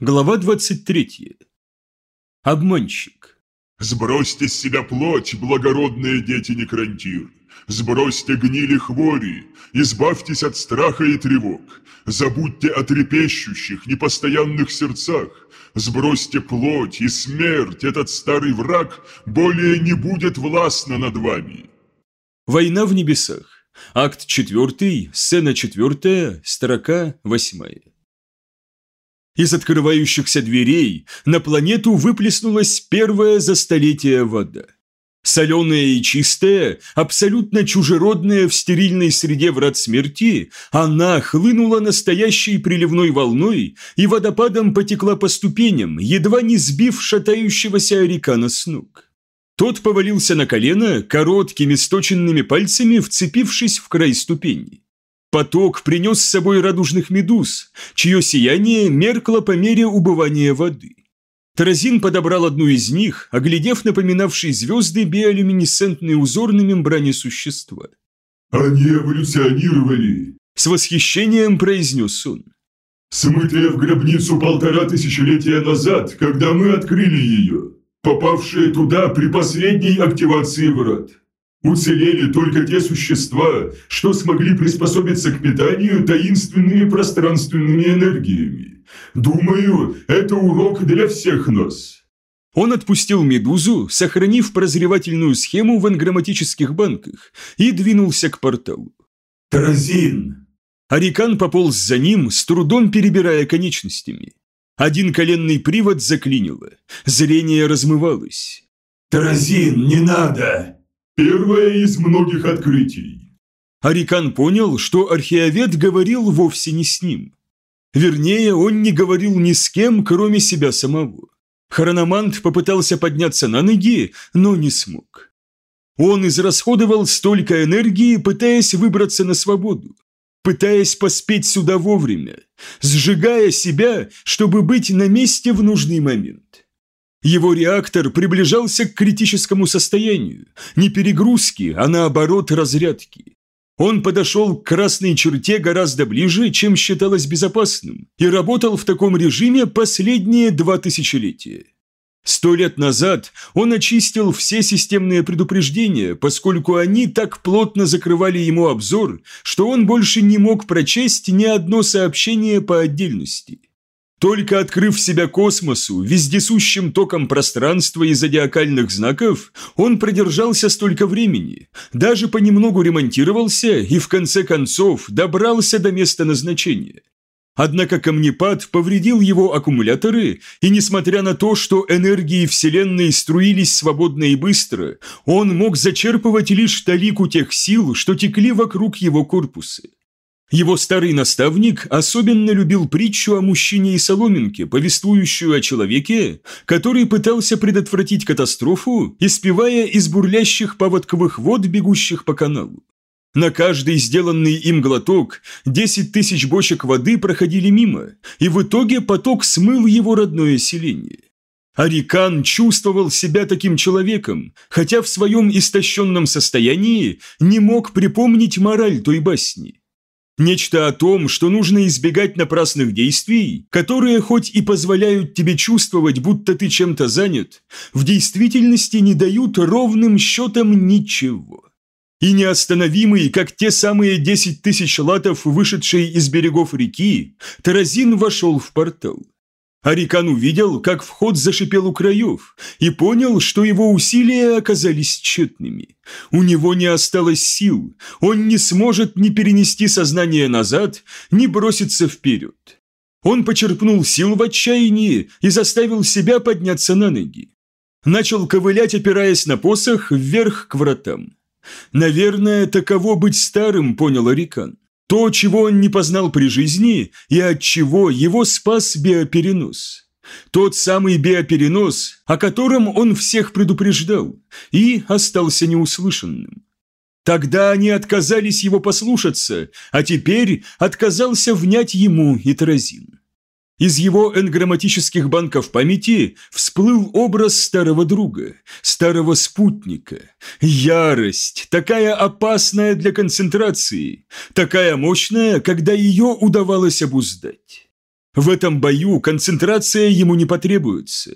Глава 23. Обманщик. Сбросьте с себя плоть, благородные дети Некрантир. Сбросьте гнили хвори, избавьтесь от страха и тревог. Забудьте о трепещущих, непостоянных сердцах. Сбросьте плоть и смерть, этот старый враг более не будет властна над вами. Война в небесах. Акт 4, сцена 4, строка 8. Из открывающихся дверей на планету выплеснулась первая за столетие вода. Соленая и чистая, абсолютно чужеродная в стерильной среде врат смерти, она хлынула настоящей приливной волной и водопадом потекла по ступеням, едва не сбив шатающегося Арикана с ног. Тот повалился на колено, короткими сточенными пальцами вцепившись в край ступени. Поток принес с собой радужных медуз, чье сияние меркло по мере убывания воды. Таразин подобрал одну из них, оглядев напоминавшие звезды биолюминесцентный узор на мембране существа. «Они эволюционировали!» С восхищением произнес он. «Смытые в гробницу полтора тысячелетия назад, когда мы открыли ее, попавшие туда при последней активации врат. Уцелели только те существа, что смогли приспособиться к питанию таинственными пространственными энергиями. Думаю, это урок для всех нас. Он отпустил медузу, сохранив прозревательную схему в энграмматических банках, и двинулся к порталу. «Таразин!» Арикан пополз за ним, с трудом перебирая конечностями. Один коленный привод заклинило, зрение размывалось. «Таразин, не надо!» Первое из многих открытий. Арикан понял, что археовед говорил вовсе не с ним. Вернее, он не говорил ни с кем, кроме себя самого. Хрономант попытался подняться на ноги, но не смог. Он израсходовал столько энергии, пытаясь выбраться на свободу, пытаясь поспеть сюда вовремя, сжигая себя, чтобы быть на месте в нужный момент. Его реактор приближался к критическому состоянию, не перегрузки, а наоборот разрядки. Он подошел к красной черте гораздо ближе, чем считалось безопасным, и работал в таком режиме последние два тысячелетия. Сто лет назад он очистил все системные предупреждения, поскольку они так плотно закрывали ему обзор, что он больше не мог прочесть ни одно сообщение по отдельности. Только открыв себя космосу, вездесущим током пространства и зодиакальных знаков, он продержался столько времени, даже понемногу ремонтировался и в конце концов добрался до места назначения. Однако камнепад повредил его аккумуляторы, и несмотря на то, что энергии Вселенной струились свободно и быстро, он мог зачерпывать лишь талику тех сил, что текли вокруг его корпуса. Его старый наставник особенно любил притчу о мужчине и соломинке, повествующую о человеке, который пытался предотвратить катастрофу, испевая из бурлящих паводковых вод, бегущих по каналу. На каждый сделанный им глоток 10 тысяч бочек воды проходили мимо, и в итоге поток смыл его родное селение. Арикан чувствовал себя таким человеком, хотя в своем истощенном состоянии не мог припомнить мораль той басни. Нечто о том, что нужно избегать напрасных действий, которые хоть и позволяют тебе чувствовать, будто ты чем-то занят, в действительности не дают ровным счетом ничего. И неостановимый, как те самые десять тысяч латов, вышедшие из берегов реки, Таразин вошел в портал. Арикан увидел, как вход зашипел у краев, и понял, что его усилия оказались тщетными. У него не осталось сил, он не сможет ни перенести сознание назад, ни броситься вперед. Он почерпнул сил в отчаянии и заставил себя подняться на ноги. Начал ковылять, опираясь на посох, вверх к вратам. Наверное, таково быть старым, понял Арикан. То, чего он не познал при жизни, и от чего его спас биоперенос. Тот самый биоперенос, о котором он всех предупреждал, и остался неуслышанным. Тогда они отказались его послушаться, а теперь отказался внять ему и Таразин. Из его энграмматических банков памяти всплыл образ старого друга, старого спутника. Ярость, такая опасная для концентрации, такая мощная, когда ее удавалось обуздать. В этом бою концентрация ему не потребуется.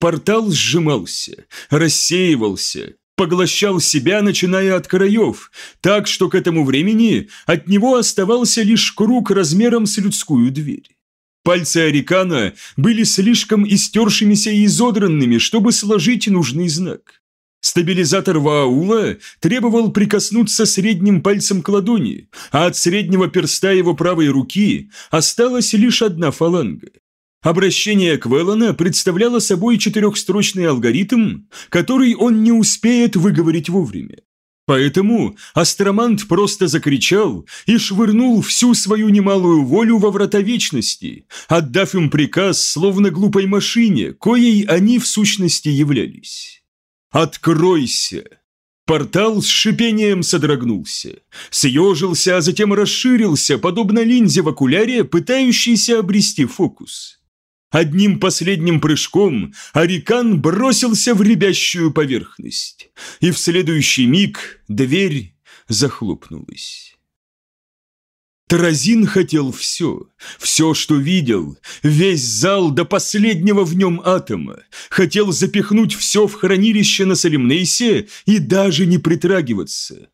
Портал сжимался, рассеивался, поглощал себя, начиная от краев, так что к этому времени от него оставался лишь круг размером с людскую дверь. Пальцы Арикана были слишком истершимися и изодранными, чтобы сложить нужный знак. Стабилизатор Ваула требовал прикоснуться средним пальцем к ладони, а от среднего перста его правой руки осталась лишь одна фаланга. Обращение Квеллана представляло собой четырехстрочный алгоритм, который он не успеет выговорить вовремя. Поэтому Астромант просто закричал и швырнул всю свою немалую волю во врата вечности, отдав им приказ, словно глупой машине, коей они в сущности являлись. «Откройся!» Портал с шипением содрогнулся, съежился, а затем расширился, подобно линзе в окуляре, пытающейся обрести фокус. Одним последним прыжком Арикан бросился в ребящую поверхность, и в следующий миг дверь захлопнулась. Таразин хотел все, все, что видел, весь зал до последнего в нем атома, хотел запихнуть все в хранилище на Салимнейсе и даже не притрагиваться.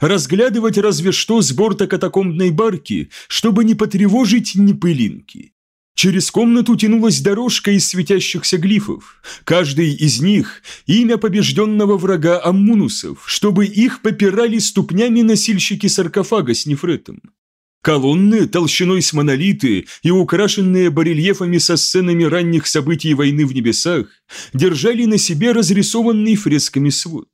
Разглядывать разве что с борта катакомбной барки, чтобы не потревожить ни пылинки. Через комнату тянулась дорожка из светящихся глифов. Каждый из них – имя побежденного врага Аммунусов, чтобы их попирали ступнями носильщики саркофага с нефретом. Колонны, толщиной с монолиты и украшенные барельефами со сценами ранних событий войны в небесах, держали на себе разрисованный фресками свод.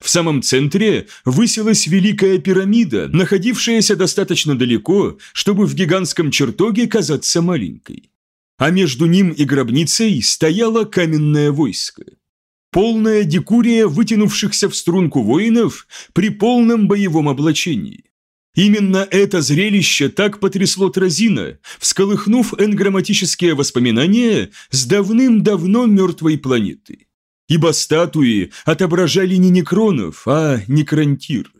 В самом центре высилась Великая пирамида, находившаяся достаточно далеко, чтобы в гигантском чертоге казаться маленькой. А между ним и гробницей стояло каменное войско. Полная декурия вытянувшихся в струнку воинов при полном боевом облачении. Именно это зрелище так потрясло Тразина, всколыхнув энграмматические воспоминания с давным-давно мертвой планеты ибо статуи отображали не некронов, а некронтир.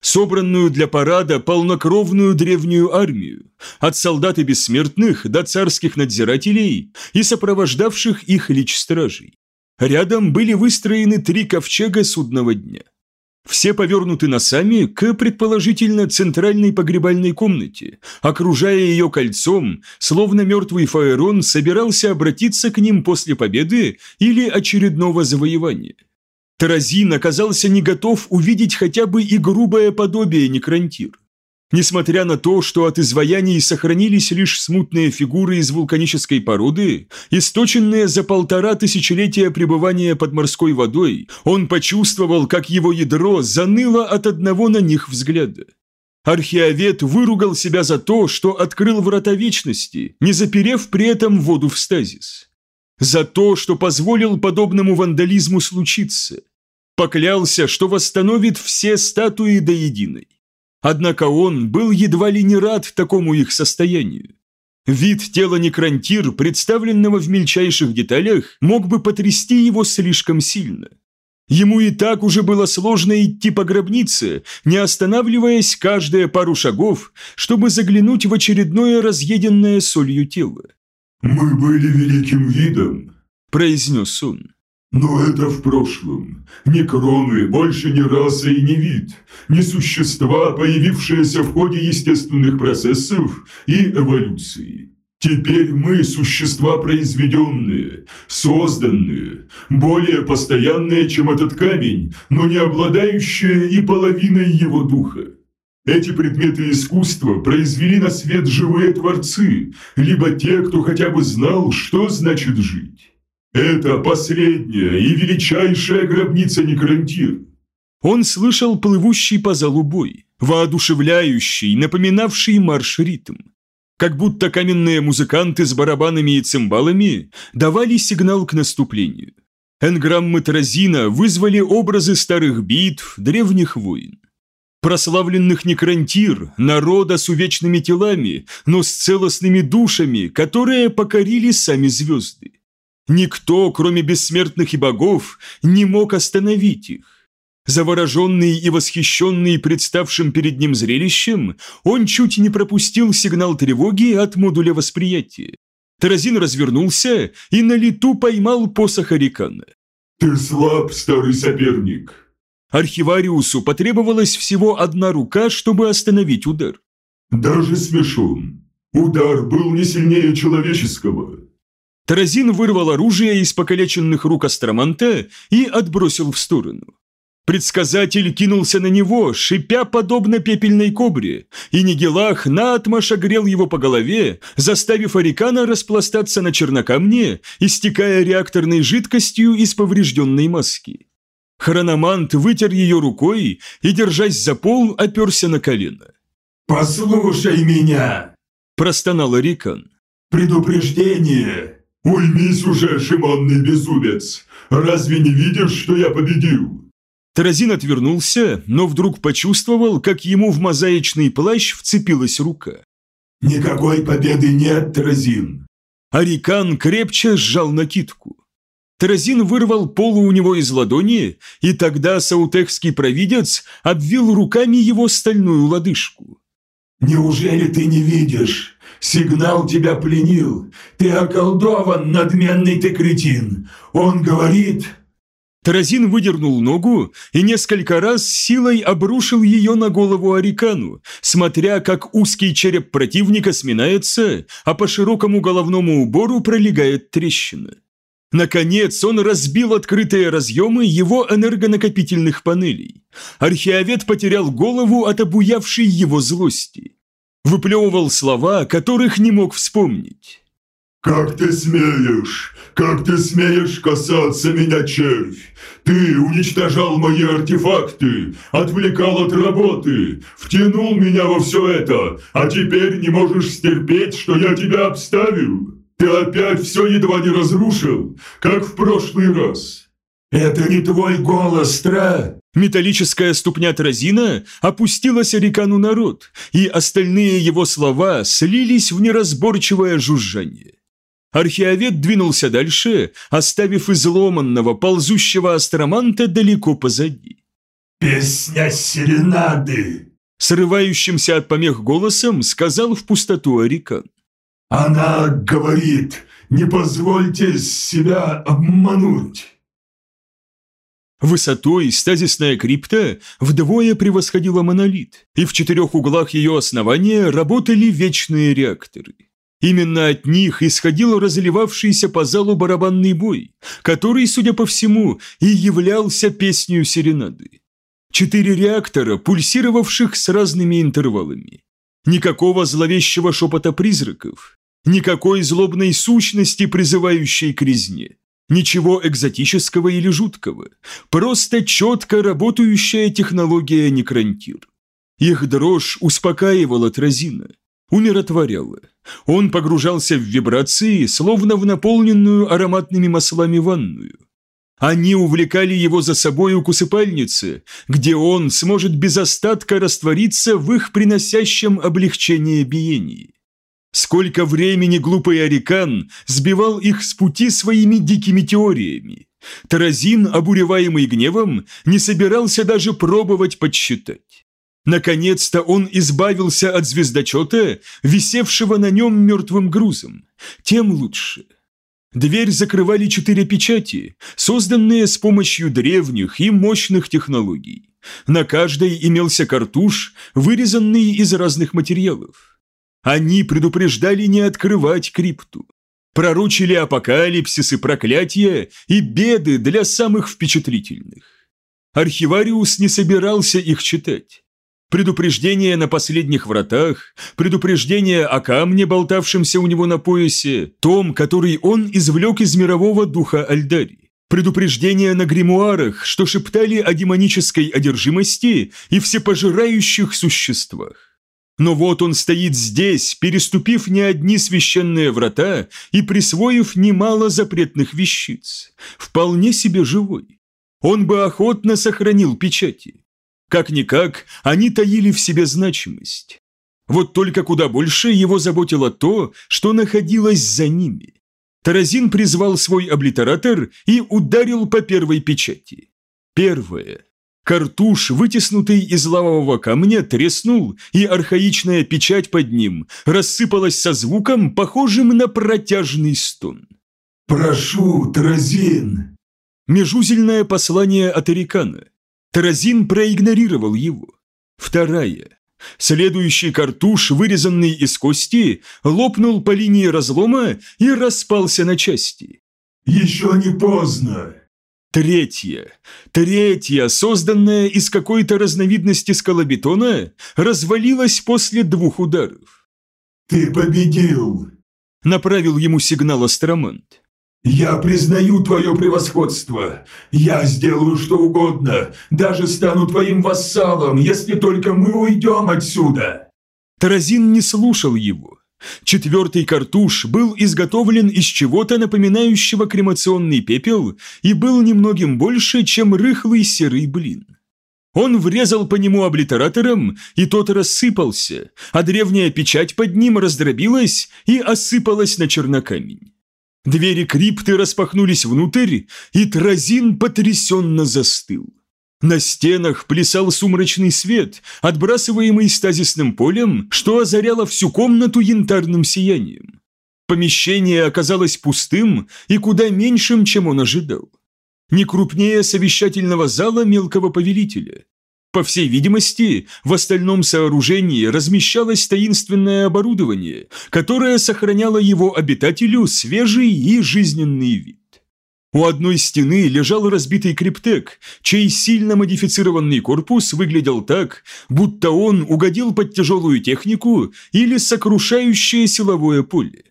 Собранную для парада полнокровную древнюю армию, от солдат и бессмертных до царских надзирателей и сопровождавших их лич стражей. Рядом были выстроены три ковчега судного дня – все повернуты носами к, предположительно, центральной погребальной комнате, окружая ее кольцом, словно мертвый Фаэрон собирался обратиться к ним после победы или очередного завоевания. Таразин оказался не готов увидеть хотя бы и грубое подобие некрантир. Несмотря на то, что от изваяний сохранились лишь смутные фигуры из вулканической породы, источенные за полтора тысячелетия пребывания под морской водой, он почувствовал, как его ядро заныло от одного на них взгляда. Археовед выругал себя за то, что открыл врата вечности, не заперев при этом воду в стазис. За то, что позволил подобному вандализму случиться. Поклялся, что восстановит все статуи до единой. Однако он был едва ли не рад такому их состоянию. Вид тела некрантир, представленного в мельчайших деталях, мог бы потрясти его слишком сильно. Ему и так уже было сложно идти по гробнице, не останавливаясь каждые пару шагов, чтобы заглянуть в очередное разъеденное солью тело. «Мы были великим видом», – произнес он. Но это в прошлом. Ни кроны, больше ни раса и ни вид, ни существа, появившиеся в ходе естественных процессов и эволюции. Теперь мы существа произведенные, созданные, более постоянные, чем этот камень, но не обладающие и половиной его духа. Эти предметы искусства произвели на свет живые творцы, либо те, кто хотя бы знал, что значит жить. Это последняя и величайшая гробница Некрантир. Он слышал плывущий по залу бой, воодушевляющий, напоминавший марш-ритм. Как будто каменные музыканты с барабанами и цимбалами давали сигнал к наступлению. Энграммы Тразина вызвали образы старых битв, древних войн. Прославленных некрантир, народа с увечными телами, но с целостными душами, которые покорили сами звезды. Никто, кроме бессмертных и богов, не мог остановить их. Завороженный и восхищенный представшим перед ним зрелищем, он чуть не пропустил сигнал тревоги от модуля восприятия. Таразин развернулся и на лету поймал посох Арикана. «Ты слаб, старый соперник!» Архивариусу потребовалась всего одна рука, чтобы остановить удар. «Даже смешон. Удар был не сильнее человеческого». Таразин вырвал оружие из покалеченных рук астроманта и отбросил в сторону. Предсказатель кинулся на него, шипя подобно пепельной кобре, и Нигелах наотмашь огрел его по голове, заставив Арикана распластаться на чернокамне, истекая реакторной жидкостью из поврежденной маски. Хрономант вытер ее рукой и, держась за пол, оперся на колено. «Послушай меня!» – простонал Арикан. «Предупреждение! Уймись уже, шиманный безумец! Разве не видишь, что я победил?» Таразин отвернулся, но вдруг почувствовал, как ему в мозаичный плащ вцепилась рука. «Никакой победы нет, Таразин!» Арикан крепче сжал накидку. Таразин вырвал полу у него из ладони, и тогда саутехский провидец обвил руками его стальную лодыжку. «Неужели ты не видишь? Сигнал тебя пленил. Ты околдован, надменный ты кретин. Он говорит...» Таразин выдернул ногу и несколько раз силой обрушил ее на голову Арикану, смотря как узкий череп противника сминается, а по широкому головному убору пролегает трещина. Наконец он разбил открытые разъемы его энергонакопительных панелей. Археовед потерял голову от обуявшей его злости. Выплевывал слова, которых не мог вспомнить. «Как ты смеешь? Как ты смеешь касаться меня, червь? Ты уничтожал мои артефакты, отвлекал от работы, втянул меня во все это, а теперь не можешь стерпеть, что я тебя обставил? Ты опять все едва не разрушил, как в прошлый раз. Это не твой голос, Тра!» Металлическая ступня Тразина опустилась Арикану на рот, и остальные его слова слились в неразборчивое жужжание. Археовед двинулся дальше, оставив изломанного, ползущего астроманта далеко позади. «Песня серенады!» Срывающимся от помех голосом сказал в пустоту Арикан. «Она говорит, не позвольте себя обмануть!» Высотой стазисная крипта вдвое превосходила монолит, и в четырех углах ее основания работали вечные реакторы. Именно от них исходил разливавшийся по залу барабанный бой, который, судя по всему, и являлся песнью серенады. Четыре реактора, пульсировавших с разными интервалами. Никакого зловещего шепота призраков, никакой злобной сущности, призывающей к резне. Ничего экзотического или жуткого, просто четко работающая технология некрантир. Их дрожь успокаивала Тразина, умиротворяла. Он погружался в вибрации, словно в наполненную ароматными маслами ванную. Они увлекали его за собою к усыпальнице, где он сможет без остатка раствориться в их приносящем облегчение биении. Сколько времени глупый Арикан сбивал их с пути своими дикими теориями. Таразин, обуреваемый гневом, не собирался даже пробовать подсчитать. Наконец-то он избавился от звездочета, висевшего на нем мертвым грузом. Тем лучше. Дверь закрывали четыре печати, созданные с помощью древних и мощных технологий. На каждой имелся картуш, вырезанный из разных материалов. Они предупреждали не открывать крипту. Пророчили апокалипсис и проклятия и беды для самых впечатлительных. Архивариус не собирался их читать. Предупреждение на последних вратах, предупреждение о камне, болтавшемся у него на поясе, том, который он извлек из мирового духа Альдари. Предупреждение на гримуарах, что шептали о демонической одержимости и всепожирающих существах. Но вот он стоит здесь, переступив не одни священные врата и присвоив немало запретных вещиц. Вполне себе живой. Он бы охотно сохранил печати. Как-никак, они таили в себе значимость. Вот только куда больше его заботило то, что находилось за ними. Таразин призвал свой облитератор и ударил по первой печати. Первое. Картуш, вытеснутый из лавового камня, треснул, и архаичная печать под ним рассыпалась со звуком, похожим на протяжный стон. «Прошу, Таразин!» Межузельное послание от Эрикана. Таразин проигнорировал его. Вторая. Следующий картуш, вырезанный из кости, лопнул по линии разлома и распался на части. «Еще не поздно!» Третья, третья, созданная из какой-то разновидности скалобетона, развалилась после двух ударов. «Ты победил!» – направил ему сигнал астромант. «Я признаю твое превосходство. Я сделаю что угодно, даже стану твоим вассалом, если только мы уйдем отсюда!» Таразин не слушал его. Четвертый картуш был изготовлен из чего-то напоминающего кремационный пепел и был немногим больше, чем рыхлый серый блин. Он врезал по нему облитератором, и тот рассыпался, а древняя печать под ним раздробилась и осыпалась на чернокамень. Двери крипты распахнулись внутрь, и Тразин потрясенно застыл. На стенах плясал сумрачный свет, отбрасываемый стазисным полем, что озаряло всю комнату янтарным сиянием. Помещение оказалось пустым и куда меньшим, чем он ожидал. Не крупнее совещательного зала мелкого повелителя. По всей видимости, в остальном сооружении размещалось таинственное оборудование, которое сохраняло его обитателю свежий и жизненный вид. У одной стены лежал разбитый криптек, чей сильно модифицированный корпус выглядел так, будто он угодил под тяжелую технику или сокрушающее силовое поле.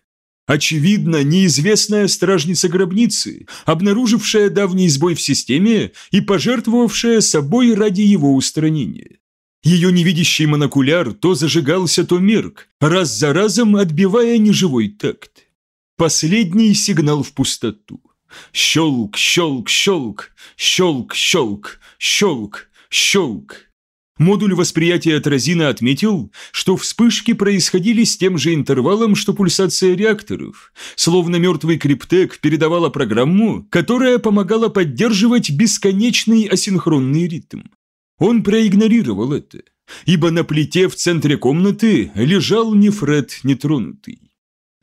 Очевидно, неизвестная стражница гробницы, обнаружившая давний сбой в системе и пожертвовавшая собой ради его устранения. Ее невидящий монокуляр то зажигался, то мерк, раз за разом отбивая неживой такт. Последний сигнал в пустоту. Щелк, щелк, щелк, щелк, щелк, щелк, щелк. Модуль восприятия Тразина отметил, что вспышки происходили с тем же интервалом, что пульсация реакторов, словно мертвый криптек передавала программу, которая помогала поддерживать бесконечный асинхронный ритм. Он проигнорировал это, ибо на плите в центре комнаты лежал нефред нетронутый.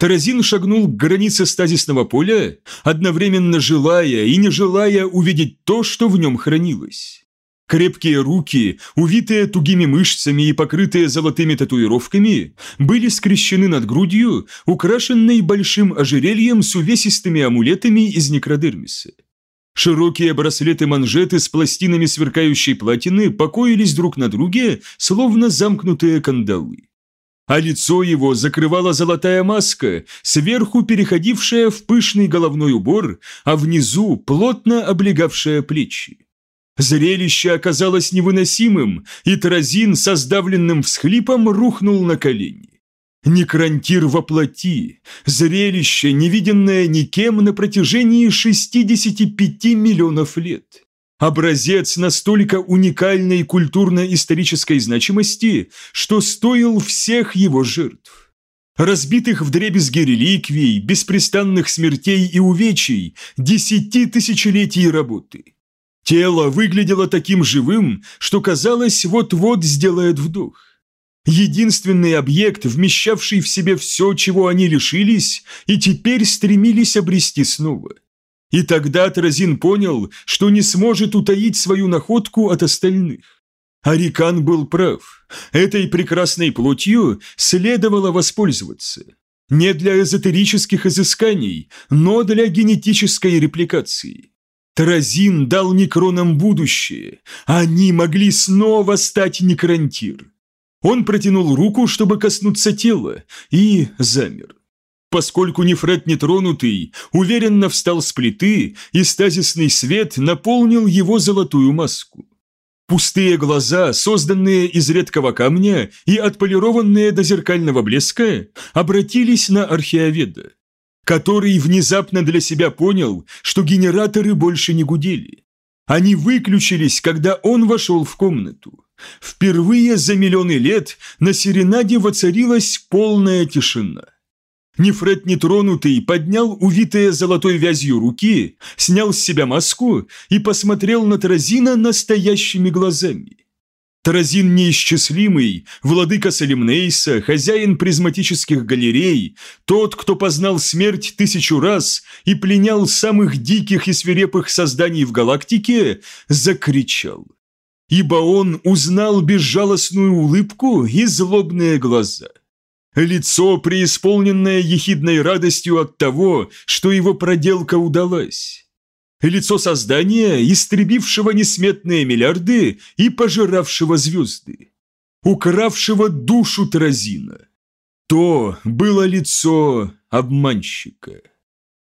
Таразин шагнул к границе стазисного поля, одновременно желая и не желая увидеть то, что в нем хранилось. Крепкие руки, увитые тугими мышцами и покрытые золотыми татуировками, были скрещены над грудью, украшенной большим ожерельем с увесистыми амулетами из некродермиса. Широкие браслеты-манжеты с пластинами сверкающей платины покоились друг на друге, словно замкнутые кандалы а лицо его закрывала золотая маска, сверху переходившая в пышный головной убор, а внизу плотно облегавшая плечи. Зрелище оказалось невыносимым, и Тразин со сдавленным всхлипом рухнул на колени. Некрантир воплоти, зрелище, невиденное никем на протяжении 65 миллионов лет. Образец настолько уникальной культурно-исторической значимости, что стоил всех его жертв. Разбитых вдребезги реликвий, беспрестанных смертей и увечий, десяти тысячелетий работы. Тело выглядело таким живым, что казалось, вот-вот сделает вдох. Единственный объект, вмещавший в себе все, чего они лишились, и теперь стремились обрести снова. И тогда Тразин понял, что не сможет утаить свою находку от остальных. Арикан был прав. Этой прекрасной плотью следовало воспользоваться. Не для эзотерических изысканий, но для генетической репликации. Тразин дал некронам будущее. Они могли снова стать некрантир. Он протянул руку, чтобы коснуться тела, и замер поскольку Нефред нетронутый уверенно встал с плиты, и стазисный свет наполнил его золотую маску. Пустые глаза, созданные из редкого камня и отполированные до зеркального блеска, обратились на археоведа, который внезапно для себя понял, что генераторы больше не гудели. Они выключились, когда он вошел в комнату. Впервые за миллионы лет на серенаде воцарилась полная тишина. Нефред нетронутый поднял увитые золотой вязью руки, снял с себя маску и посмотрел на Таразина настоящими глазами. Таразин неисчислимый, владыка Салимнейса, хозяин призматических галерей, тот, кто познал смерть тысячу раз и пленял самых диких и свирепых созданий в галактике, закричал. Ибо он узнал безжалостную улыбку и злобные глаза. Лицо, преисполненное ехидной радостью от того, что его проделка удалась лицо создания, истребившего несметные миллиарды и пожиравшего звезды, укравшего душу Таразина. То было лицо обманщика.